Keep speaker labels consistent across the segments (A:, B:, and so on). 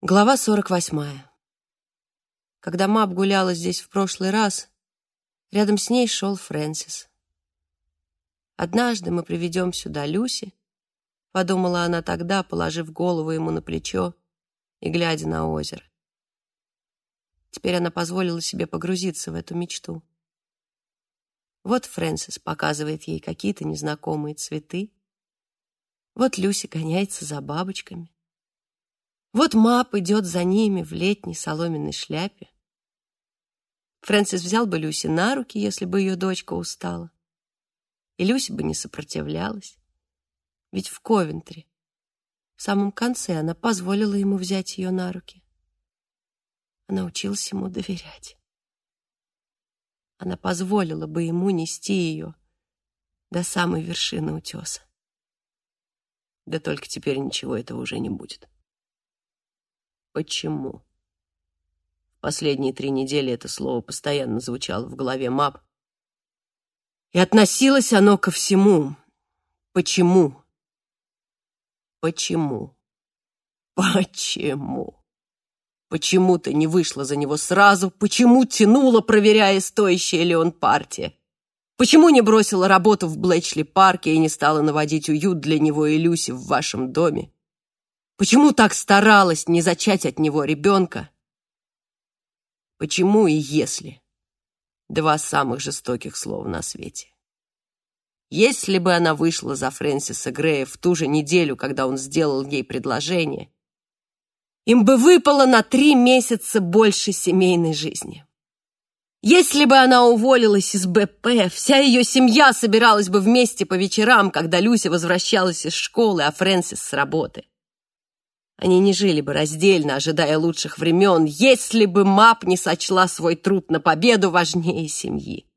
A: Глава 48. Когда Мап гуляла здесь в прошлый раз, рядом с ней шел Фрэнсис. «Однажды мы приведем сюда Люси», — подумала она тогда, положив голову ему на плечо и глядя на озеро. Теперь она позволила себе погрузиться в эту мечту. Вот Фрэнсис показывает ей какие-то незнакомые цветы. Вот Люси гоняется за бабочками. Вот Мап идет за ними в летней соломенной шляпе. Фрэнсис взял бы Люси на руки, если бы ее дочка устала. И Люси бы не сопротивлялась. Ведь в Ковентри, в самом конце, она позволила ему взять ее на руки. Она училась ему доверять. Она позволила бы ему нести ее до самой вершины утеса. Да только теперь ничего этого уже не будет. Почему? Последние три недели это слово постоянно звучало в голове Мап. И относилось оно ко всему. Почему? Почему? Почему? Почему ты не вышла за него сразу? Почему тянула, проверяя, стоящая ли он партия? Почему не бросила работу в Блэчли-парке и не стала наводить уют для него и Люси в вашем доме? Почему так старалась не зачать от него ребенка? Почему и если? Два самых жестоких слова на свете. Если бы она вышла за Фрэнсиса Грея в ту же неделю, когда он сделал ей предложение, им бы выпало на три месяца больше семейной жизни. Если бы она уволилась из БП, вся ее семья собиралась бы вместе по вечерам, когда Люся возвращалась из школы, а Фрэнсис с работы. Они не жили бы раздельно, ожидая лучших времен, если бы Мап не сочла свой труд на победу важнее семьи.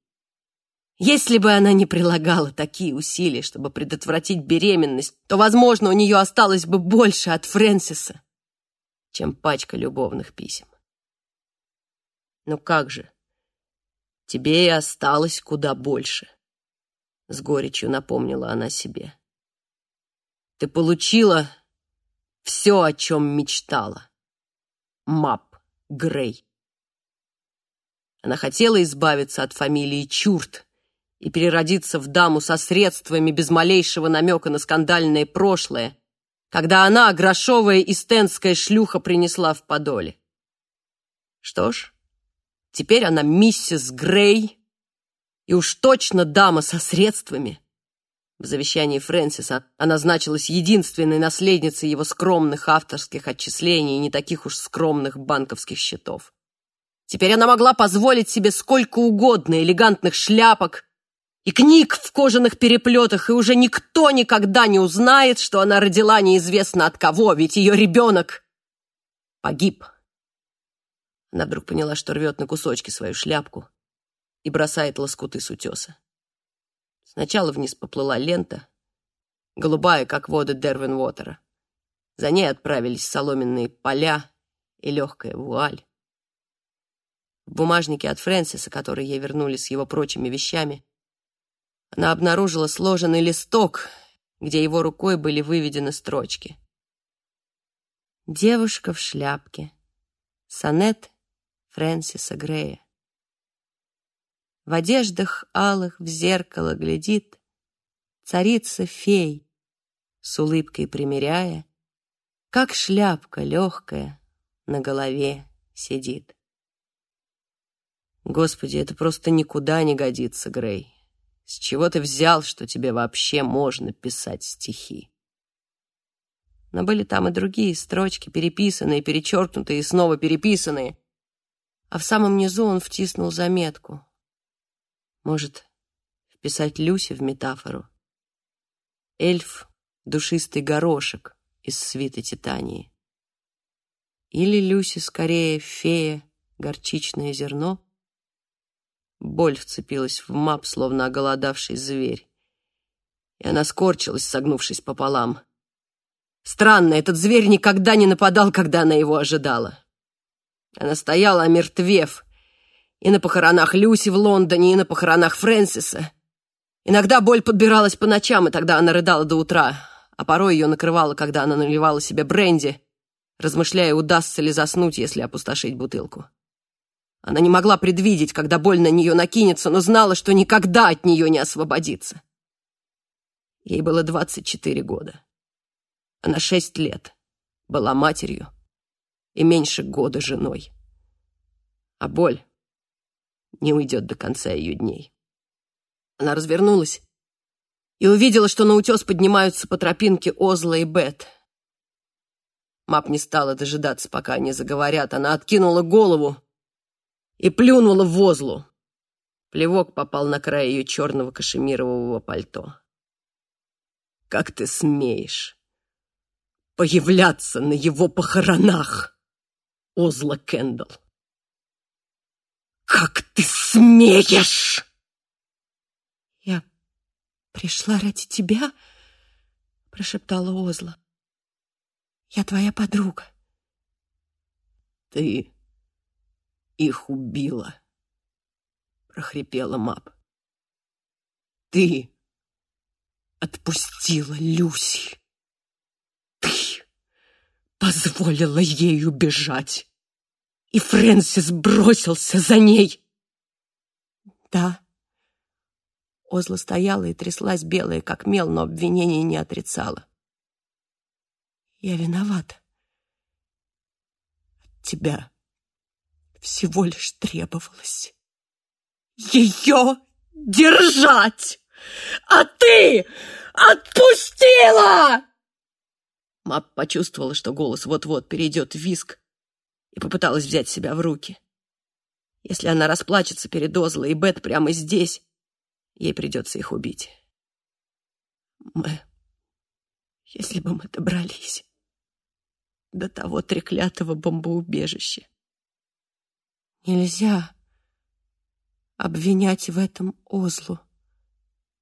A: Если бы она не прилагала такие усилия, чтобы предотвратить беременность, то, возможно, у нее осталось бы больше от Фрэнсиса, чем пачка любовных писем. Ну как же, тебе и осталось куда больше, с горечью напомнила она себе. Ты получила все, о чем мечтала. Мап Грей. Она хотела избавиться от фамилии Чурт и переродиться в даму со средствами без малейшего намека на скандальное прошлое, когда она, грошовая и стенская шлюха, принесла в подоле. Что ж, теперь она миссис Грей и уж точно дама со средствами, в завещании Фрэнсиса она значилась единственной наследницей его скромных авторских отчислений и не таких уж скромных банковских счетов. Теперь она могла позволить себе сколько угодно элегантных шляпок и книг в кожаных переплетах, и уже никто никогда не узнает, что она родила неизвестно от кого, ведь ее ребенок погиб. Она вдруг поняла, что рвет на кусочки свою шляпку и бросает лоскуты с утеса. Сначала вниз поплыла лента, голубая, как воды Дервин-Уотера. За ней отправились соломенные поля и легкая вуаль. В бумажнике от Фрэнсиса, который ей вернули с его прочими вещами, она обнаружила сложенный листок, где его рукой были выведены строчки. «Девушка в шляпке. Сонет Фрэнсиса Грея. В одеждах алых в зеркало глядит Царица-фей, с улыбкой примеряя, Как шляпка легкая на голове сидит. Господи, это просто никуда не годится, Грей. С чего ты взял, что тебе вообще можно писать стихи? Но были там и другие строчки, переписанные, перечеркнутые и снова переписанные. А в самом низу он втиснул заметку. Может, вписать Люси в метафору? Эльф — душистый горошек из свита Титании. Или Люси скорее фея, горчичное зерно? Боль вцепилась в мап, словно оголодавший зверь. И она скорчилась, согнувшись пополам. Странно, этот зверь никогда не нападал, когда она его ожидала. Она стояла, омертвев, и на похоронах Люси в Лондоне, и на похоронах Фрэнсиса. Иногда боль подбиралась по ночам, и тогда она рыдала до утра, а порой ее накрывало, когда она наливала себе бренди, размышляя, удастся ли заснуть, если опустошить бутылку. Она не могла предвидеть, когда боль на нее накинется, но знала, что никогда от нее не освободится. Ей было 24 года. Она шесть лет была матерью и меньше года женой. А боль не уйдет до конца ее дней. Она развернулась и увидела, что на утес поднимаются по тропинке Озла и Бет. Мап не стала дожидаться, пока они заговорят. Она откинула голову и плюнула в Озлу. Плевок попал на край ее черного кашемирового пальто. «Как ты смеешь появляться на его похоронах, Озла Кэндалл?» «Как ты смеешь!»
B: «Я пришла ради тебя?» — прошептала Озла. «Я твоя подруга».
A: «Ты их убила», — прохрипела Мап. «Ты отпустила Люси. Ты позволила ей убежать» и Фрэнсис бросился за ней.
B: Да. Озла стояла и тряслась белая, как мел, но обвинения не отрицала. Я виновата. От тебя всего лишь требовалось ее держать, а ты отпустила!
A: Мап почувствовала, что голос вот-вот перейдет в виск, и попыталась взять себя в руки. Если она расплачется перед Озло и Бет прямо здесь, ей придется их убить.
B: Мы... Если бы мы добрались до того треклятого бомбоубежища. Нельзя обвинять в этом Озлу,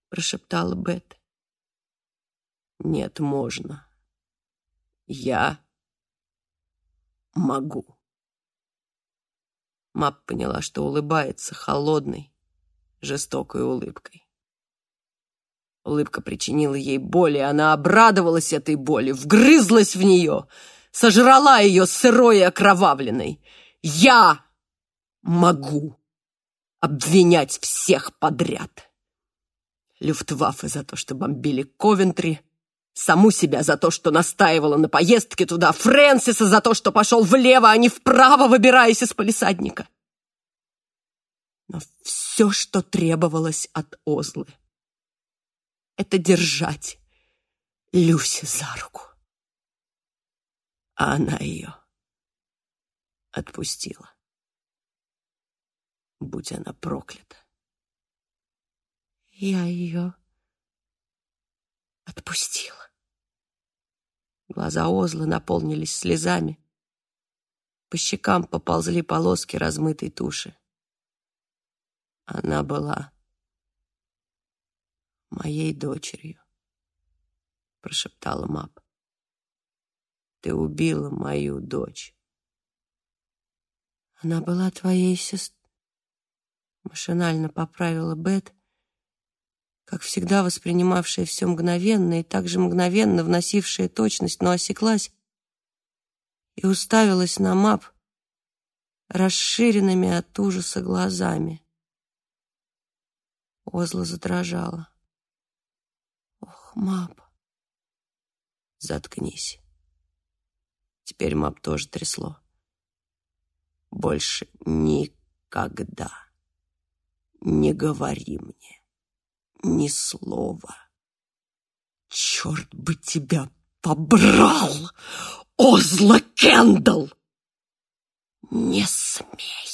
B: прошептала Бет.
A: Нет, можно. Я могу. Мап поняла, что улыбается холодной, жестокой улыбкой. Улыбка причинила ей боль, и она обрадовалась этой боли, вгрызлась в нее, сожрала ее сырой и окровавленной. «Я могу обвинять всех подряд!» Люфтваффе за то, что бомбили Ковентри, саму себя за то, что настаивала на поездке туда, Фрэнсиса за то, что пошел влево, а не вправо, выбираясь из полисадника. Но все, что требовалось от Озлы, это держать Люси за руку. А она ее отпустила. Будь она проклята.
B: Я ее отпустила.
A: Глаза Озлы наполнились слезами. По щекам поползли полоски размытой туши. Она была моей дочерью, прошептала Мап. Ты убила мою дочь.
B: Она была твоей сестрой. Машинально поправила Бет, как всегда воспринимавшая все мгновенно и также мгновенно вносившая точность, но осеклась и уставилась на мап расширенными от ужаса глазами. Озла задрожала. «Ох, мап!»
A: «Заткнись!» Теперь мап тоже трясло. «Больше никогда не говори мне ни слова. Черт бы тебя побрал, Озла Кендалл! Не смей!